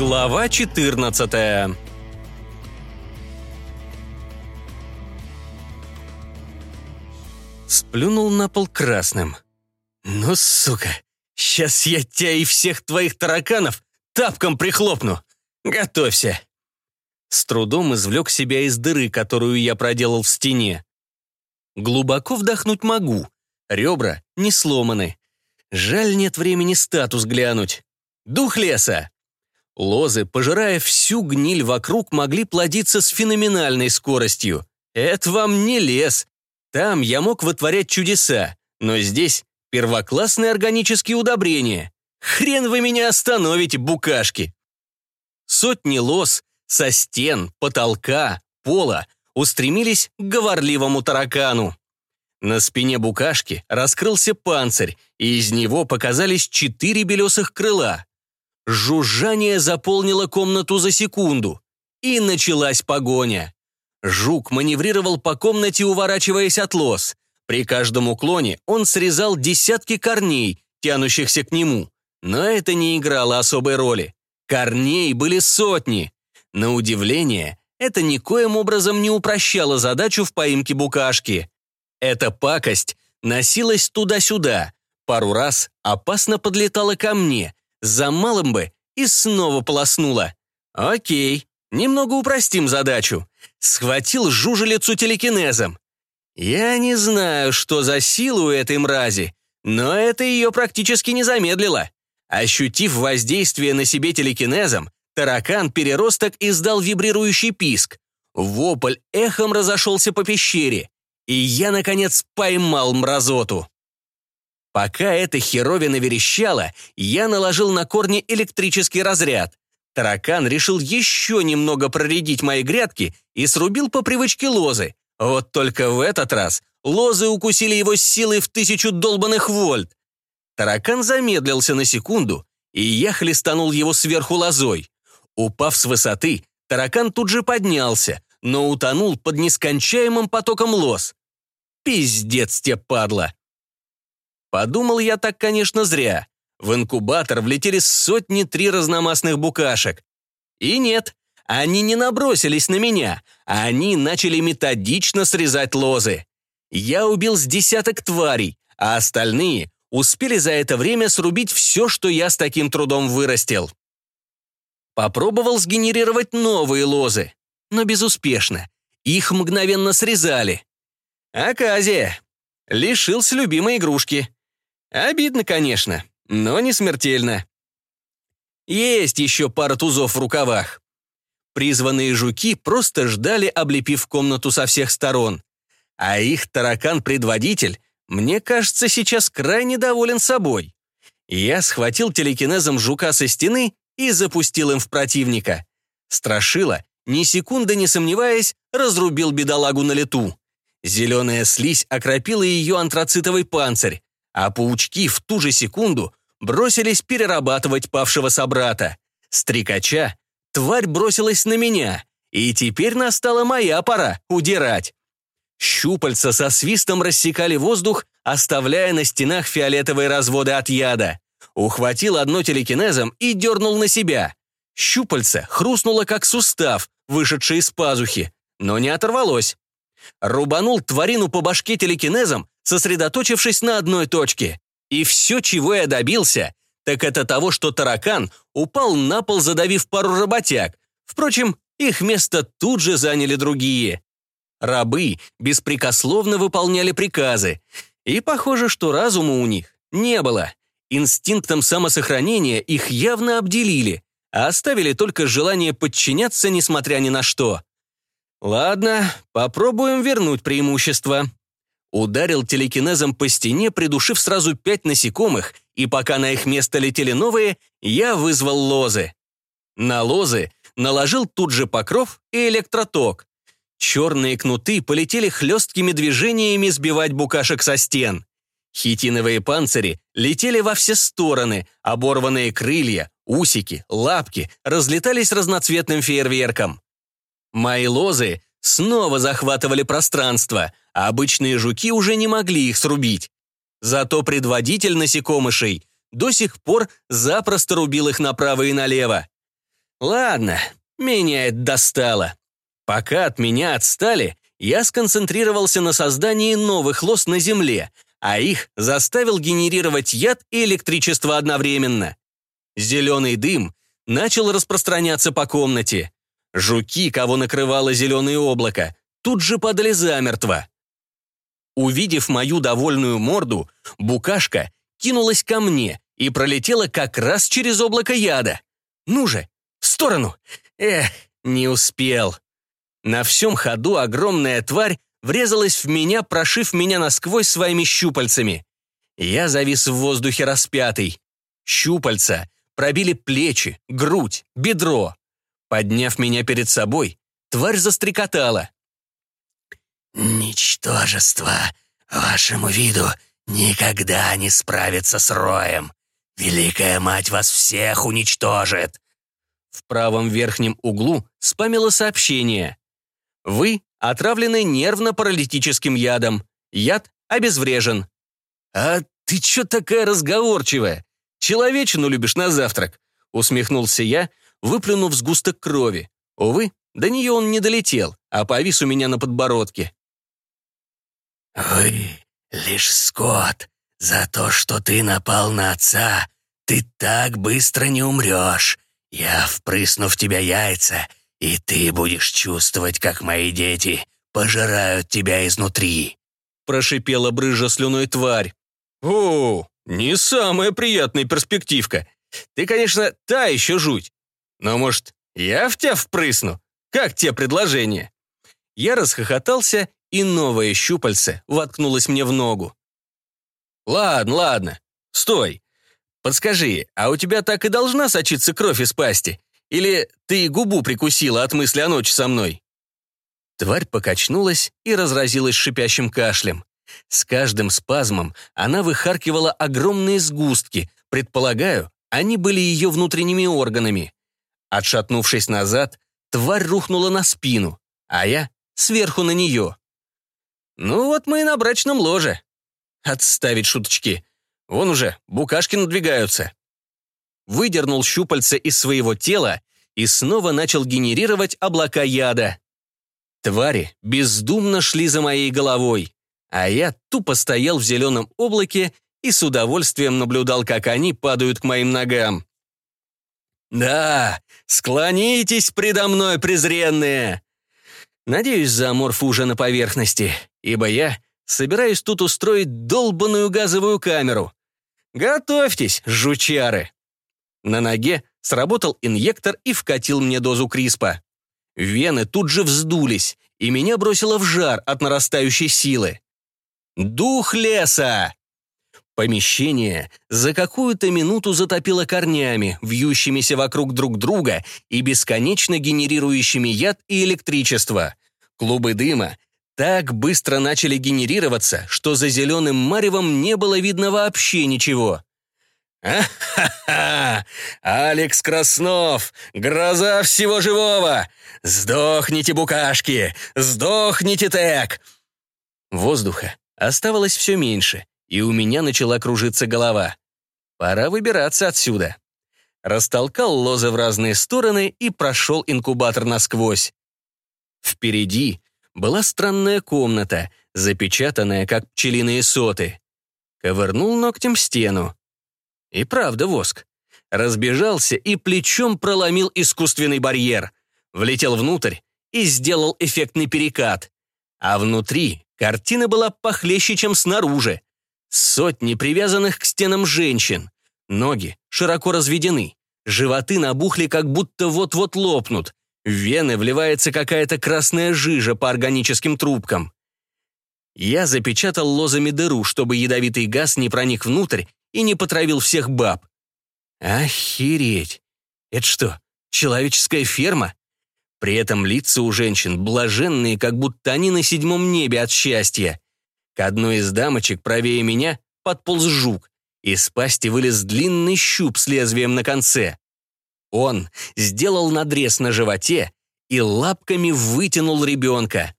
Глава 14 Сплюнул на пол красным. «Ну, сука, сейчас я тебя и всех твоих тараканов тапком прихлопну. Готовься!» С трудом извлек себя из дыры, которую я проделал в стене. Глубоко вдохнуть могу. Ребра не сломаны. Жаль, нет времени статус глянуть. Дух леса! Лозы, пожирая всю гниль вокруг, могли плодиться с феноменальной скоростью. Это вам не лес. Там я мог вытворять чудеса, но здесь первоклассные органические удобрения. Хрен вы меня остановите, букашки. Сотни лоз со стен, потолка, пола устремились к говорливому таракану. На спине букашки раскрылся панцирь, и из него показались четыре белесых крыла. Жужжание заполнило комнату за секунду, и началась погоня. Жук маневрировал по комнате, уворачиваясь от лос. При каждом уклоне он срезал десятки корней, тянущихся к нему. Но это не играло особой роли. Корней были сотни. На удивление, это никоим образом не упрощало задачу в поимке букашки. Эта пакость носилась туда-сюда, пару раз опасно подлетала ко мне, за малым бы и снова полоснула. Окей, немного упростим задачу. Схватил жужелицу телекинезом. Я не знаю, что за сила у этой мрази, но это ее практически не замедлило. Ощутив воздействие на себе телекинезом, таракан-переросток издал вибрирующий писк. Вопль эхом разошелся по пещере, и я, наконец, поймал мразоту. Пока эта херовина верещала, я наложил на корни электрический разряд. Таракан решил еще немного проредить мои грядки и срубил по привычке лозы. Вот только в этот раз лозы укусили его с силой в тысячу долбанных вольт. Таракан замедлился на секунду, и я хлестанул его сверху лозой. Упав с высоты, таракан тут же поднялся, но утонул под нескончаемым потоком лоз. Пиздец те, падла! Подумал я так, конечно, зря. В инкубатор влетели сотни три разномастных букашек. И нет, они не набросились на меня, а они начали методично срезать лозы. Я убил с десяток тварей, а остальные успели за это время срубить все, что я с таким трудом вырастил. Попробовал сгенерировать новые лозы, но безуспешно. Их мгновенно срезали. Оказия. Лишился любимой игрушки. Обидно, конечно, но не смертельно. Есть еще пара тузов в рукавах. Призванные жуки просто ждали, облепив комнату со всех сторон. А их таракан-предводитель, мне кажется, сейчас крайне доволен собой. Я схватил телекинезом жука со стены и запустил им в противника. Страшила, ни секунды не сомневаясь, разрубил бедолагу на лету. Зеленая слизь окропила ее антрацитовый панцирь, а паучки в ту же секунду бросились перерабатывать павшего собрата. Стрекача, тварь бросилась на меня, и теперь настала моя пора удирать. Щупальца со свистом рассекали воздух, оставляя на стенах фиолетовые разводы от яда. Ухватил одно телекинезом и дернул на себя. Щупальце хрустнуло, как сустав, вышедший из пазухи, но не оторвалось. Рубанул тварину по башке телекинезом, сосредоточившись на одной точке. И все, чего я добился, так это того, что таракан упал на пол, задавив пару работяг. Впрочем, их место тут же заняли другие. Рабы беспрекословно выполняли приказы. И похоже, что разума у них не было. Инстинктом самосохранения их явно обделили, а оставили только желание подчиняться, несмотря ни на что. Ладно, попробуем вернуть преимущество. Ударил телекинезом по стене, придушив сразу пять насекомых, и пока на их место летели новые, я вызвал лозы. На лозы наложил тут же покров и электроток. Черные кнуты полетели хлесткими движениями сбивать букашек со стен. Хитиновые панцири летели во все стороны, оборванные крылья, усики, лапки разлетались разноцветным фейерверком. Мои лозы снова захватывали пространство, а обычные жуки уже не могли их срубить. Зато предводитель насекомышей до сих пор запросто рубил их направо и налево. Ладно, меня это достало. Пока от меня отстали, я сконцентрировался на создании новых лос на Земле, а их заставил генерировать яд и электричество одновременно. Зеленый дым начал распространяться по комнате. Жуки, кого накрывало зеленое облако, тут же падали замертво. Увидев мою довольную морду, букашка кинулась ко мне и пролетела как раз через облако яда. «Ну же, в сторону!» Эх, не успел. На всем ходу огромная тварь врезалась в меня, прошив меня насквозь своими щупальцами. Я завис в воздухе распятый. Щупальца пробили плечи, грудь, бедро. Подняв меня перед собой, тварь застрекотала. «Ничтожество! Вашему виду никогда не справиться с роем. Великая мать вас всех уничтожит!» В правом верхнем углу спамило сообщение. «Вы отравлены нервно-паралитическим ядом. Яд обезврежен». «А ты чё такая разговорчивая? Человечину любишь на завтрак?» Усмехнулся я, выплюнув сгусток крови. Увы, до нее он не долетел, а повис у меня на подбородке. «Вы лишь скот. За то, что ты напал на отца, ты так быстро не умрешь. Я впрысну в тебя яйца, и ты будешь чувствовать, как мои дети пожирают тебя изнутри», прошипела брыжа слюной тварь. «О, не самая приятная перспективка. Ты, конечно, та еще жуть. Но, может, я в тебя впрысну? Как те предложения?» Я расхохотался, и новое щупальце воткнулось мне в ногу. «Ладно, ладно. Стой. Подскажи, а у тебя так и должна сочиться кровь из пасти? Или ты губу прикусила от мысли о ночи со мной?» Тварь покачнулась и разразилась шипящим кашлем. С каждым спазмом она выхаркивала огромные сгустки, предполагаю, они были ее внутренними органами. Отшатнувшись назад, тварь рухнула на спину, а я сверху на нее. Ну вот мы и на брачном ложе. Отставить шуточки. Вон уже букашки надвигаются. Выдернул щупальца из своего тела и снова начал генерировать облака яда. Твари бездумно шли за моей головой, а я тупо стоял в зеленом облаке и с удовольствием наблюдал, как они падают к моим ногам. «Да, склонитесь предо мной, презренные!» Надеюсь, зооморф уже на поверхности, ибо я собираюсь тут устроить долбанную газовую камеру. Готовьтесь, жучары!» На ноге сработал инъектор и вкатил мне дозу криспа. Вены тут же вздулись, и меня бросило в жар от нарастающей силы. «Дух леса!» Помещение за какую-то минуту затопило корнями, вьющимися вокруг друг друга и бесконечно генерирующими яд и электричество. Клубы дыма так быстро начали генерироваться, что за зеленым маревом не было видно вообще ничего. «А-ха-ха! Алекс Краснов! Гроза всего живого! Сдохните, букашки! Сдохните, Тек!» Воздуха оставалось все меньше, и у меня начала кружиться голова. Пора выбираться отсюда. Растолкал лозы в разные стороны и прошел инкубатор насквозь. Впереди была странная комната, запечатанная, как пчелиные соты. Ковырнул ногтем стену. И правда воск. Разбежался и плечом проломил искусственный барьер. Влетел внутрь и сделал эффектный перекат. А внутри картина была похлеще, чем снаружи. Сотни привязанных к стенам женщин. Ноги широко разведены. Животы набухли, как будто вот-вот лопнут. В вены вливается какая-то красная жижа по органическим трубкам. Я запечатал лозами дыру, чтобы ядовитый газ не проник внутрь и не потравил всех баб. Охереть! Это что, человеческая ферма? При этом лица у женщин блаженные, как будто они на седьмом небе от счастья. К одной из дамочек правее меня подполз жук. Из пасти вылез длинный щуп с лезвием на конце. Он сделал надрез на животе и лапками вытянул ребенка.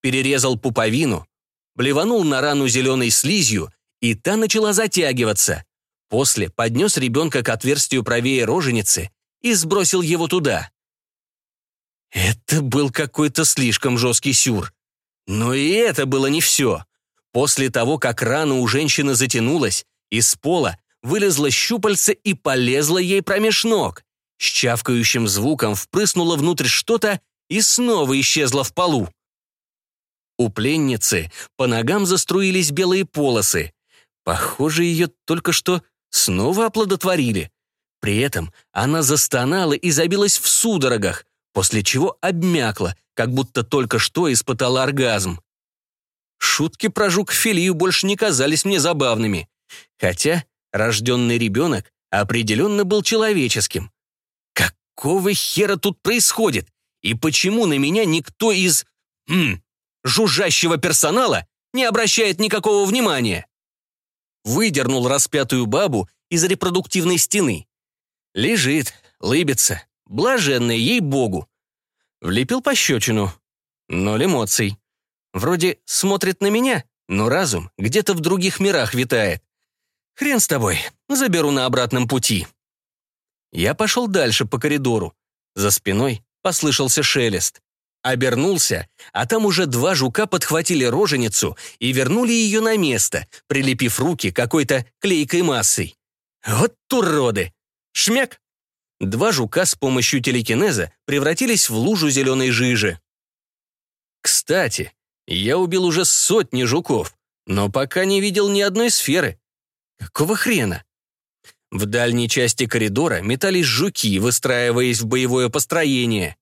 Перерезал пуповину, блеванул на рану зеленой слизью, и та начала затягиваться. После поднес ребенка к отверстию правее роженицы и сбросил его туда. Это был какой-то слишком жесткий сюр. Но и это было не все. После того, как рана у женщины затянулась, из пола вылезла щупальце и полезла ей промеж ног. С чавкающим звуком впрыснуло внутрь что-то и снова исчезла в полу. У пленницы по ногам заструились белые полосы. Похоже, ее только что снова оплодотворили. При этом она застонала и забилась в судорогах, после чего обмякла, как будто только что испытала оргазм. Шутки про жук-филию больше не казались мне забавными, хотя рожденный ребенок определенно был человеческим. Какого хера тут происходит? И почему на меня никто из... Хм, жужжащего персонала не обращает никакого внимания? Выдернул распятую бабу из репродуктивной стены. Лежит, лыбится, блаженная ей-богу. Влепил пощечину. Ноль эмоций. Вроде смотрит на меня, но разум где-то в других мирах витает. Хрен с тобой, заберу на обратном пути. Я пошел дальше по коридору. За спиной послышался шелест. Обернулся, а там уже два жука подхватили роженицу и вернули ее на место, прилепив руки какой-то клейкой массой. Вот уроды! Шмяк! Два жука с помощью телекинеза превратились в лужу зеленой жижи. Кстати, я убил уже сотни жуков, но пока не видел ни одной сферы. Какого хрена? В дальней части коридора метались жуки, выстраиваясь в боевое построение.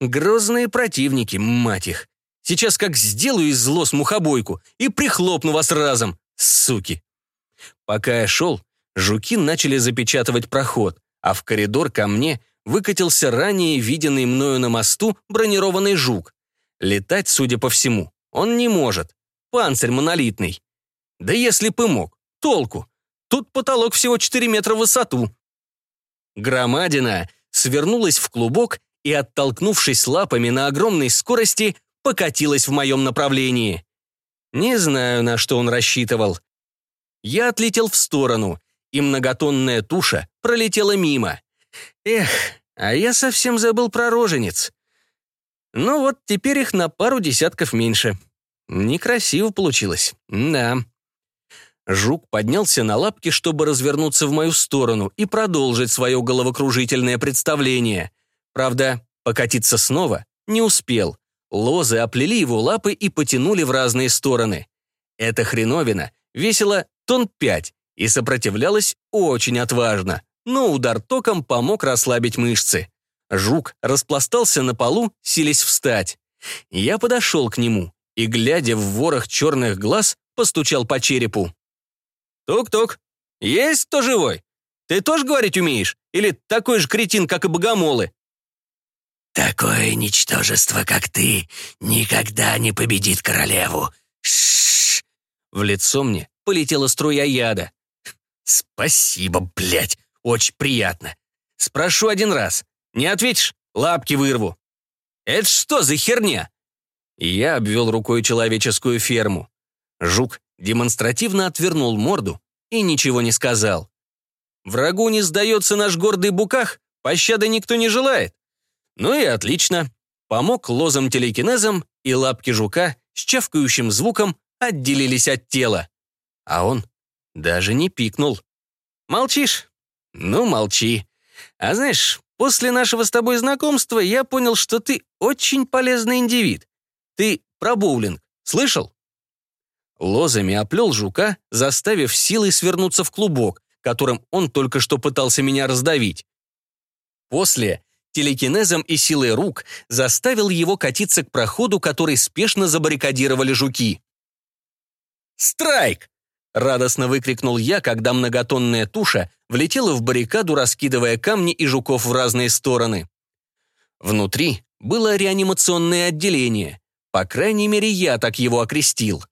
Грозные противники, мать их. Сейчас как сделаю из злос мухобойку и прихлопну вас разом, суки. Пока я шел, жуки начали запечатывать проход, а в коридор ко мне выкатился ранее виденный мною на мосту бронированный жук. Летать, судя по всему, он не может. Панцирь монолитный. Да если бы мог, толку. Тут потолок всего 4 метра в высоту. Громадина свернулась в клубок и, оттолкнувшись лапами на огромной скорости, покатилась в моем направлении. Не знаю, на что он рассчитывал. Я отлетел в сторону, и многотонная туша пролетела мимо. Эх, а я совсем забыл про роженец. Ну вот, теперь их на пару десятков меньше. Некрасиво получилось, да. Жук поднялся на лапки, чтобы развернуться в мою сторону и продолжить свое головокружительное представление. Правда, покатиться снова не успел. Лозы оплели его лапы и потянули в разные стороны. Эта хреновина весила тонн пять и сопротивлялась очень отважно, но удар током помог расслабить мышцы. Жук распластался на полу, силясь встать. Я подошел к нему и, глядя в ворох черных глаз, постучал по черепу. «Тук-тук, есть кто живой? Ты тоже говорить умеешь? Или такой же кретин, как и богомолы?» «Такое ничтожество, как ты, никогда не победит королеву. Шш! В лицо мне полетела струя яда. «Спасибо, блядь, очень приятно. Спрошу один раз. Не ответишь? Лапки вырву». «Это что за херня?» Я обвел рукой человеческую ферму. Жук демонстративно отвернул морду и ничего не сказал. Врагу не сдается наш гордый буках, пощады никто не желает. Ну и отлично. Помог лозам телекинезом, и лапки жука с чавкающим звуком отделились от тела. А он даже не пикнул. Молчишь? Ну, молчи. А знаешь, после нашего с тобой знакомства я понял, что ты очень полезный индивид. Ты про боулинг слышал? Лозами оплел жука, заставив силой свернуться в клубок, которым он только что пытался меня раздавить. После телекинезом и силой рук заставил его катиться к проходу, который спешно забаррикадировали жуки. «Страйк!» — радостно выкрикнул я, когда многотонная туша влетела в баррикаду, раскидывая камни и жуков в разные стороны. Внутри было реанимационное отделение. По крайней мере, я так его окрестил.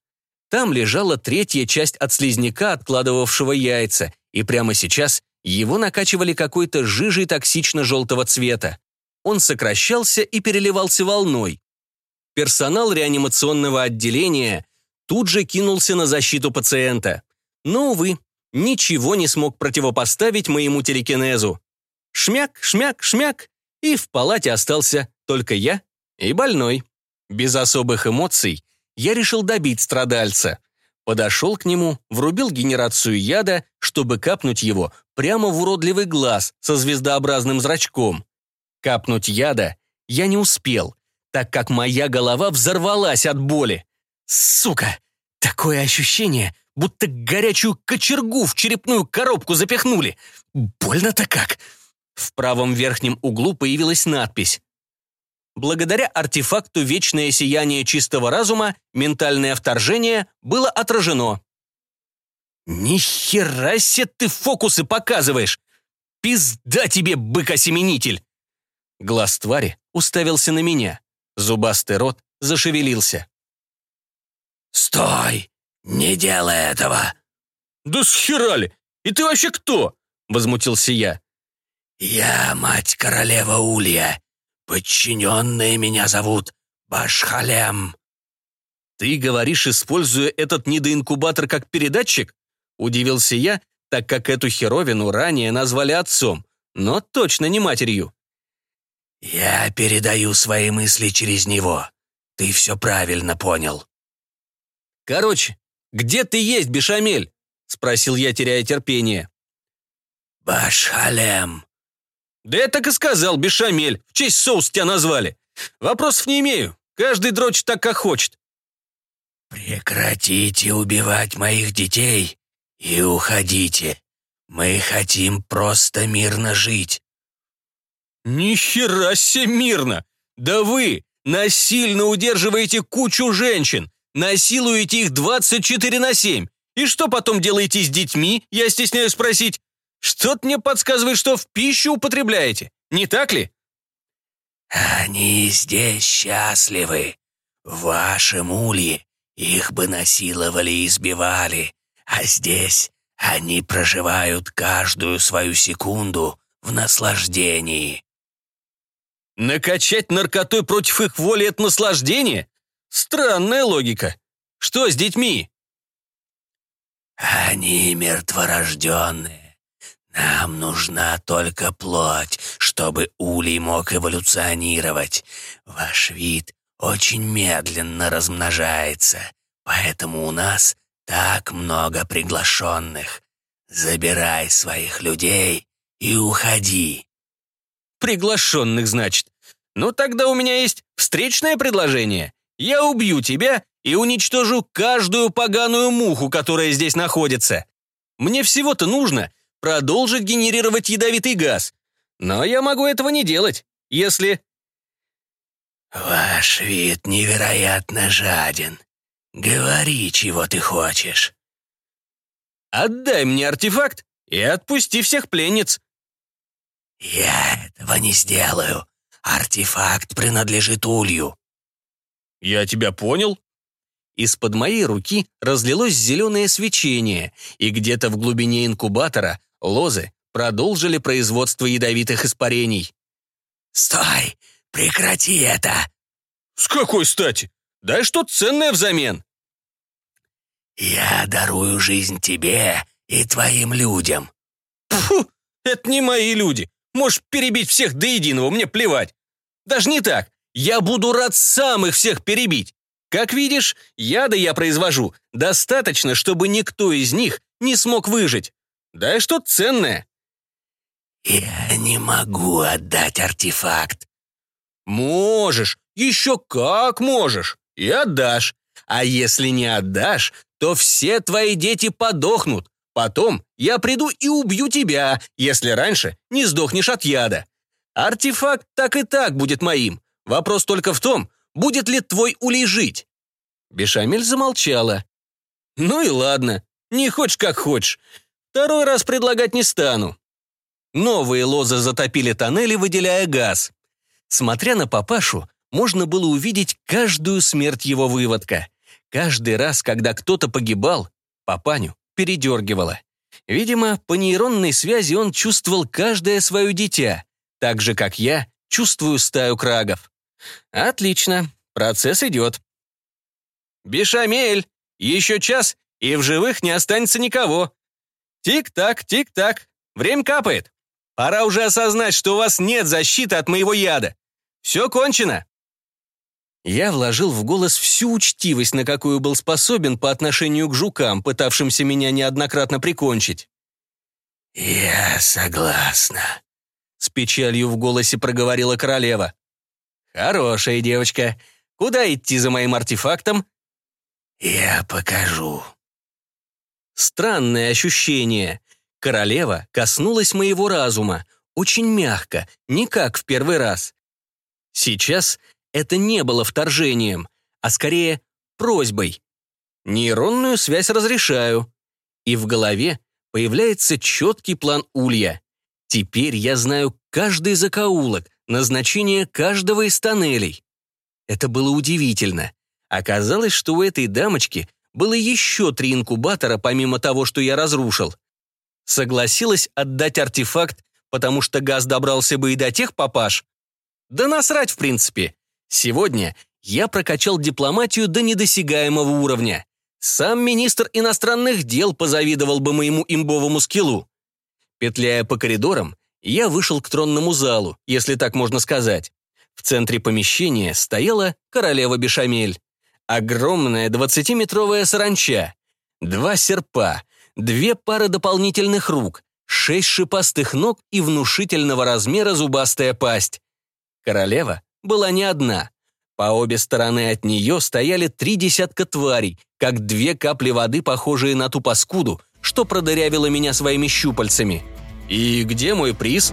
Там лежала третья часть от слизняка, откладывавшего яйца, и прямо сейчас его накачивали какой-то жижей токсично-желтого цвета. Он сокращался и переливался волной. Персонал реанимационного отделения тут же кинулся на защиту пациента. Но, увы, ничего не смог противопоставить моему телекинезу. Шмяк, шмяк, шмяк. И в палате остался только я и больной. Без особых эмоций я решил добить страдальца. Подошел к нему, врубил генерацию яда, чтобы капнуть его прямо в уродливый глаз со звездообразным зрачком. Капнуть яда я не успел, так как моя голова взорвалась от боли. Сука! Такое ощущение, будто горячую кочергу в черепную коробку запихнули. Больно-то как! В правом верхнем углу появилась надпись. Благодаря артефакту «Вечное сияние чистого разума» ментальное вторжение было отражено. «Ни хера себе ты фокусы показываешь! Пизда тебе, бык-осеменитель!» Глаз твари уставился на меня. Зубастый рот зашевелился. «Стой! Не делай этого!» «Да схерали! И ты вообще кто?» — возмутился я. «Я мать королева Улья. Подчиненные меня зовут Башхалем». «Ты говоришь, используя этот недоинкубатор как передатчик?» Удивился я, так как эту херовину ранее назвали отцом, но точно не матерью. «Я передаю свои мысли через него. Ты все правильно понял». «Короче, где ты есть, Бешамель?» — спросил я, теряя терпение. «Башхалем», «Да я так и сказал, бешамель. В честь соус тебя назвали. Вопросов не имею. Каждый дрочит так, как хочет». «Прекратите убивать моих детей и уходите. Мы хотим просто мирно жить». «Ни хера себе мирно! Да вы насильно удерживаете кучу женщин, насилуете их 24 на 7. И что потом делаете с детьми, я стесняюсь спросить? Что-то мне подсказывает, что в пищу употребляете, не так ли?» «Они здесь счастливы. В вашем улье их бы насиловали и избивали, а здесь они проживают каждую свою секунду в наслаждении». «Накачать наркотой против их воли — это наслаждение? Странная логика. Что с детьми?» «Они мертворожденные. Нам нужна только плоть, чтобы улей мог эволюционировать. Ваш вид очень медленно размножается, поэтому у нас так много приглашенных. Забирай своих людей и уходи». «Приглашенных, значит? Ну тогда у меня есть встречное предложение. Я убью тебя и уничтожу каждую поганую муху, которая здесь находится. Мне всего-то нужно продолжит генерировать ядовитый газ. Но я могу этого не делать, если... «Ваш вид невероятно жаден. Говори, чего ты хочешь». «Отдай мне артефакт и отпусти всех пленниц». «Я этого не сделаю. Артефакт принадлежит Улью». «Я тебя понял». Из-под моей руки разлилось зеленое свечение, и где-то в глубине инкубатора лозы продолжили производство ядовитых испарений. «Стой! Прекрати это!» «С какой стати? Дай что-то ценное взамен!» «Я дарую жизнь тебе и твоим людям». «Фу! Это не мои люди. Можешь перебить всех до единого, мне плевать. Даже не так. Я буду рад сам их всех перебить. Как видишь, яда я произвожу достаточно, чтобы никто из них не смог выжить. Дай что-то ценное». «Я не могу отдать артефакт». «Можешь, еще как можешь, и отдашь. А если не отдашь, то все твои дети подохнут. Потом я приду и убью тебя, если раньше не сдохнешь от яда. Артефакт так и так будет моим. Вопрос только в том, будет ли твой улей жить». Бешамель замолчала. «Ну и ладно, не хочешь как хочешь. Второй раз предлагать не стану. Новые лозы затопили тоннели, выделяя газ. Смотря на папашу, можно было увидеть каждую смерть его выводка. Каждый раз, когда кто-то погибал, папаню передергивало. Видимо, по нейронной связи он чувствовал каждое свое дитя, так же, как я чувствую стаю крагов. Отлично, процесс идет. «Бешамель, еще час, и в живых не останется никого», Тик-так, тик-так. Время капает. Пора уже осознать, что у вас нет защиты от моего яда. Все кончено!» Я вложил в голос всю учтивость, на какую был способен по отношению к жукам, пытавшимся меня неоднократно прикончить. «Я согласна», — с печалью в голосе проговорила королева. «Хорошая девочка. Куда идти за моим артефактом?» «Я покажу». Странное ощущение. Королева коснулась моего разума, очень мягко, не как в первый раз. Сейчас это не было вторжением, а скорее просьбой. Нейронную связь разрешаю. И в голове появляется четкий план улья. Теперь я знаю каждый закоулок, назначение каждого из тоннелей. Это было удивительно. Оказалось, что у этой дамочки было еще три инкубатора, помимо того, что я разрушил. Согласилась отдать артефакт, потому что газ добрался бы и до тех папаш. Да насрать, в принципе. Сегодня я прокачал дипломатию до недосягаемого уровня. Сам министр иностранных дел позавидовал бы моему имбовому скиллу. Петляя по коридорам, я вышел к тронному залу, если так можно сказать. В центре помещения стояла королева Бешамель. Огромная двадцатиметровая саранча. Два серпа, две пары дополнительных рук, шесть шипастых ног и внушительного размера зубастая пасть. Королева была не одна. По обе стороны от нее стояли три десятка тварей, как две капли воды, похожие на ту паскуду, что продырявила меня своими щупальцами. «И где мой приз?»